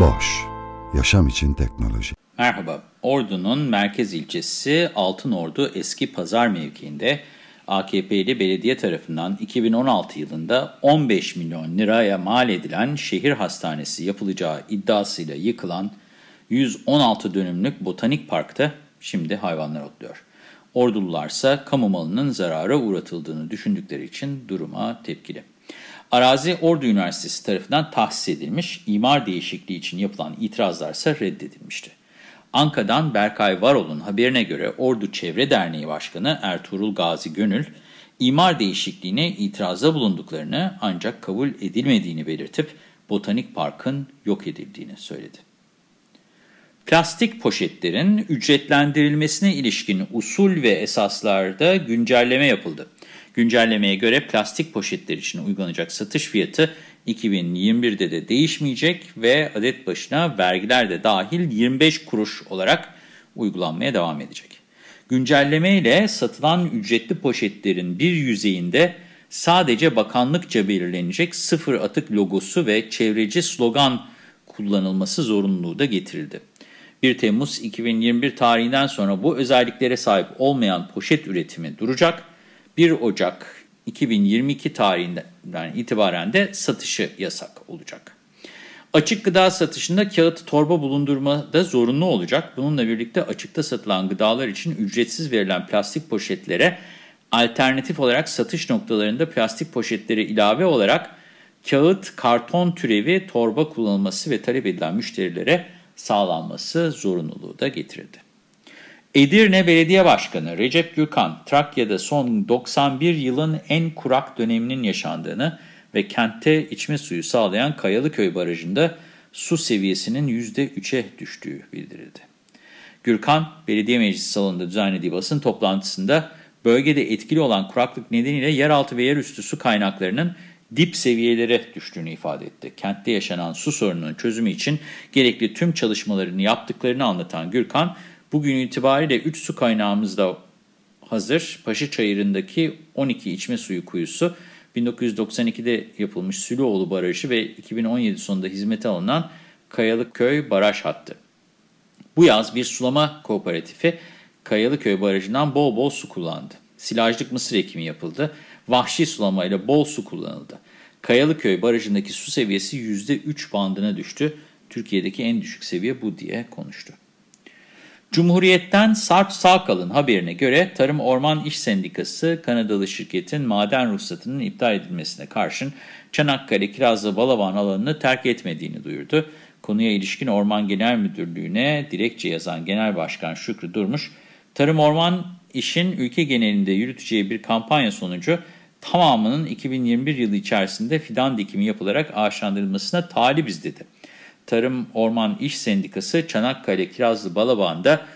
Boş, yaşam için teknoloji. Merhaba, Ordu'nun merkez ilçesi Altınordu eski pazar mevkiinde AKP'li belediye tarafından 2016 yılında 15 milyon liraya mal edilen şehir hastanesi yapılacağı iddiasıyla yıkılan 116 dönümlük botanik parkta şimdi hayvanlar otluyor. Ordulularsa kamu malının zarara uğratıldığını düşündükleri için duruma tepkili. Arazi Ordu Üniversitesi tarafından tahsis edilmiş, imar değişikliği için yapılan itirazlarsa reddedilmişti. Anka'dan Berkay Varol'un haberine göre Ordu Çevre Derneği Başkanı Ertuğrul Gazi Gönül, imar değişikliğine itirazda bulunduklarını ancak kabul edilmediğini belirtip Botanik Park'ın yok edildiğini söyledi. Plastik poşetlerin ücretlendirilmesine ilişkin usul ve esaslarda güncelleme yapıldı. Güncellemeye göre plastik poşetler için uygulanacak satış fiyatı 2021'de de değişmeyecek ve adet başına vergiler de dahil 25 kuruş olarak uygulanmaya devam edecek. Güncelleme ile satılan ücretli poşetlerin bir yüzeyinde sadece bakanlıkça belirlenecek sıfır atık logosu ve çevreci slogan kullanılması zorunluluğu da getirildi. 1 Temmuz 2021 tarihinden sonra bu özelliklere sahip olmayan poşet üretimi duracak. 1 Ocak 2022 tarihinden itibaren de satışı yasak olacak. Açık gıda satışında kağıt torba bulundurma da zorunlu olacak. Bununla birlikte açıkta satılan gıdalar için ücretsiz verilen plastik poşetlere alternatif olarak satış noktalarında plastik poşetlere ilave olarak kağıt, karton türevi torba kullanılması ve talep edilen müşterilere sağlanması zorunluluğu da getirildi. Edirne Belediye Başkanı Recep Gürkan, Trakya'da son 91 yılın en kurak döneminin yaşandığını ve kentte içme suyu sağlayan Kayalıköy Barajı'nda su seviyesinin %3'e düştüğü bildirildi. Gürkan, belediye meclisi salonunda düzenlediği basın toplantısında bölgede etkili olan kuraklık nedeniyle yeraltı ve yerüstü su kaynaklarının dip seviyelere düştüğünü ifade etti. Kentte yaşanan su sorununun çözümü için gerekli tüm çalışmalarını yaptıklarını anlatan Gürkan, bugün itibariyle 3 su kaynağımız da hazır. Paşa Çayırı'ndaki 12 içme suyu kuyusu, 1992'de yapılmış Sülüoğlu Barajı ve 2017 sonunda hizmete alınan Kayalıköy Baraj Hattı. Bu yaz bir sulama kooperatifi Kayalıköy Barajı'ndan bol bol su kullandı. Silajlık mısır ekimi yapıldı. Vahşi sulamayla bol su kullanıldı. Kayalıköy Barajı'ndaki su seviyesi %3 bandına düştü. Türkiye'deki en düşük seviye bu diye konuştu. Cumhuriyet'ten Sarp Sağkal'ın haberine göre Tarım Orman İş Sendikası Kanadalı şirketin maden ruhsatının iptal edilmesine karşın Çanakkale Kirazlı Balaban alanını terk etmediğini duyurdu. Konuya ilişkin Orman Genel Müdürlüğü'ne dilekçe yazan Genel Başkan Şükrü Durmuş, Tarım Orman İş'in ülke genelinde yürüteceği bir kampanya sonucu tamamının 2021 yılı içerisinde fidan dikimi yapılarak ağaçlandırılmasına talibiz dedi. Tarım Orman İş Sendikası Çanakkale Kirazlı Balaban'da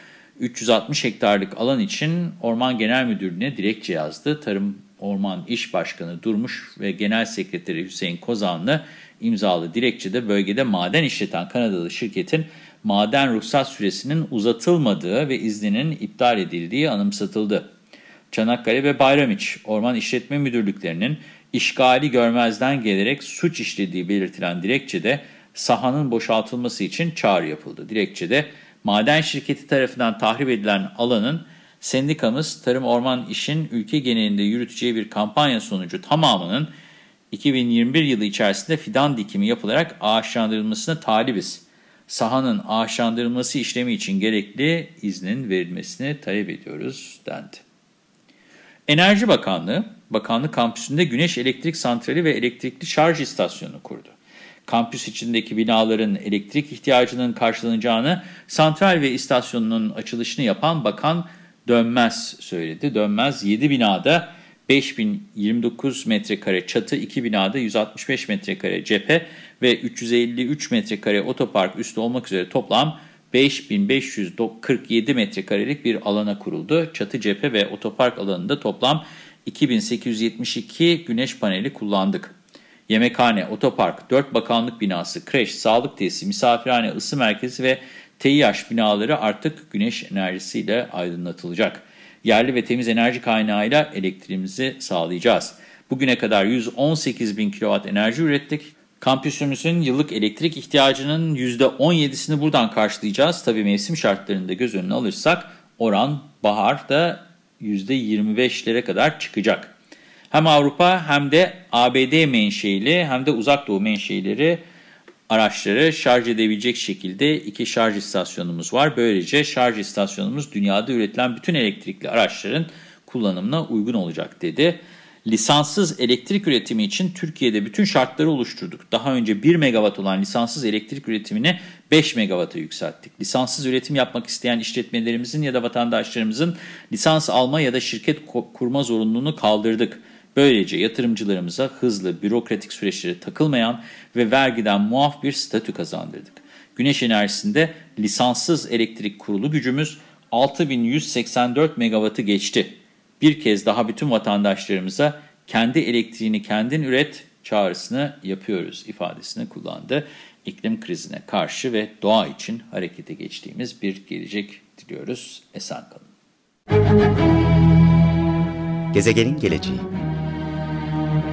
360 hektarlık alan için Orman Genel Müdürlüğü'ne dilekçe yazdı. Tarım Orman İş Başkanı Durmuş ve Genel Sekreteri Hüseyin Kozanlı imzalı dilekçede bölgede maden işleten Kanadalı şirketin maden ruhsat süresinin uzatılmadığı ve izninin iptal edildiği anımsatıldı. Çanakkale ve Bayramiç Orman İşletme Müdürlüklerinin işgali görmezden gelerek suç işlediği belirtilen dilekçede sahanın boşaltılması için çağrı yapıldı. Dilekçede maden şirketi tarafından tahrip edilen alanın sendikamız Tarım Orman İş'in ülke genelinde yürüteceği bir kampanya sonucu tamamının 2021 yılı içerisinde fidan dikimi yapılarak ağaçlandırılmasına talibiz. Sahanın ağaçlandırılması işlemi için gerekli iznin verilmesini talep ediyoruz dendi. Enerji Bakanlığı, bakanlık kampüsünde güneş elektrik santrali ve elektrikli şarj istasyonu kurdu kampüs içindeki binaların elektrik ihtiyacının karşılanacağını santral ve istasyonunun açılışını yapan Bakan Dönmez söyledi. Dönmez 7 binada 5029 metrekare çatı, 2 binada 165 metrekare cephe ve 353 metrekare otopark üstü olmak üzere toplam 5547 metrekarelik bir alana kuruldu. Çatı cephe ve otopark alanında toplam 2872 güneş paneli kullandık. Yemekhane, otopark, 4 bakanlık binası, kreş, sağlık tesisi, misafirhane, ısı merkezi ve TİH binaları artık güneş enerjisiyle aydınlatılacak. Yerli ve temiz enerji kaynağıyla elektriğimizi sağlayacağız. Bugüne kadar 118 bin kilowatt enerji ürettik. Kampüsümüzün yıllık elektrik ihtiyacının %17'sini buradan karşılayacağız. Tabii mevsim şartlarını da göz önüne alırsak oran baharda %25'lere kadar çıkacak. Hem Avrupa hem de ABD menşeili hem de uzak doğu menşeileri araçları şarj edebilecek şekilde iki şarj istasyonumuz var. Böylece şarj istasyonumuz dünyada üretilen bütün elektrikli araçların kullanımına uygun olacak dedi. Lisanssız elektrik üretimi için Türkiye'de bütün şartları oluşturduk. Daha önce 1 megawatt olan lisanssız elektrik üretimini 5 megawatt'a yükselttik. Lisanssız üretim yapmak isteyen işletmelerimizin ya da vatandaşlarımızın lisans alma ya da şirket kurma zorunluluğunu kaldırdık. Böylece yatırımcılarımıza hızlı, bürokratik süreçlere takılmayan ve vergiden muaf bir statü kazandırdık. Güneş enerjisinde lisanssız elektrik kurulu gücümüz 6184 megawattı geçti. Bir kez daha bütün vatandaşlarımıza kendi elektriğini kendin üret çağrısını yapıyoruz ifadesini kullandı. İklim krizine karşı ve doğa için harekete geçtiğimiz bir gelecek diliyoruz. Esen kalın. Gezegenin geleceği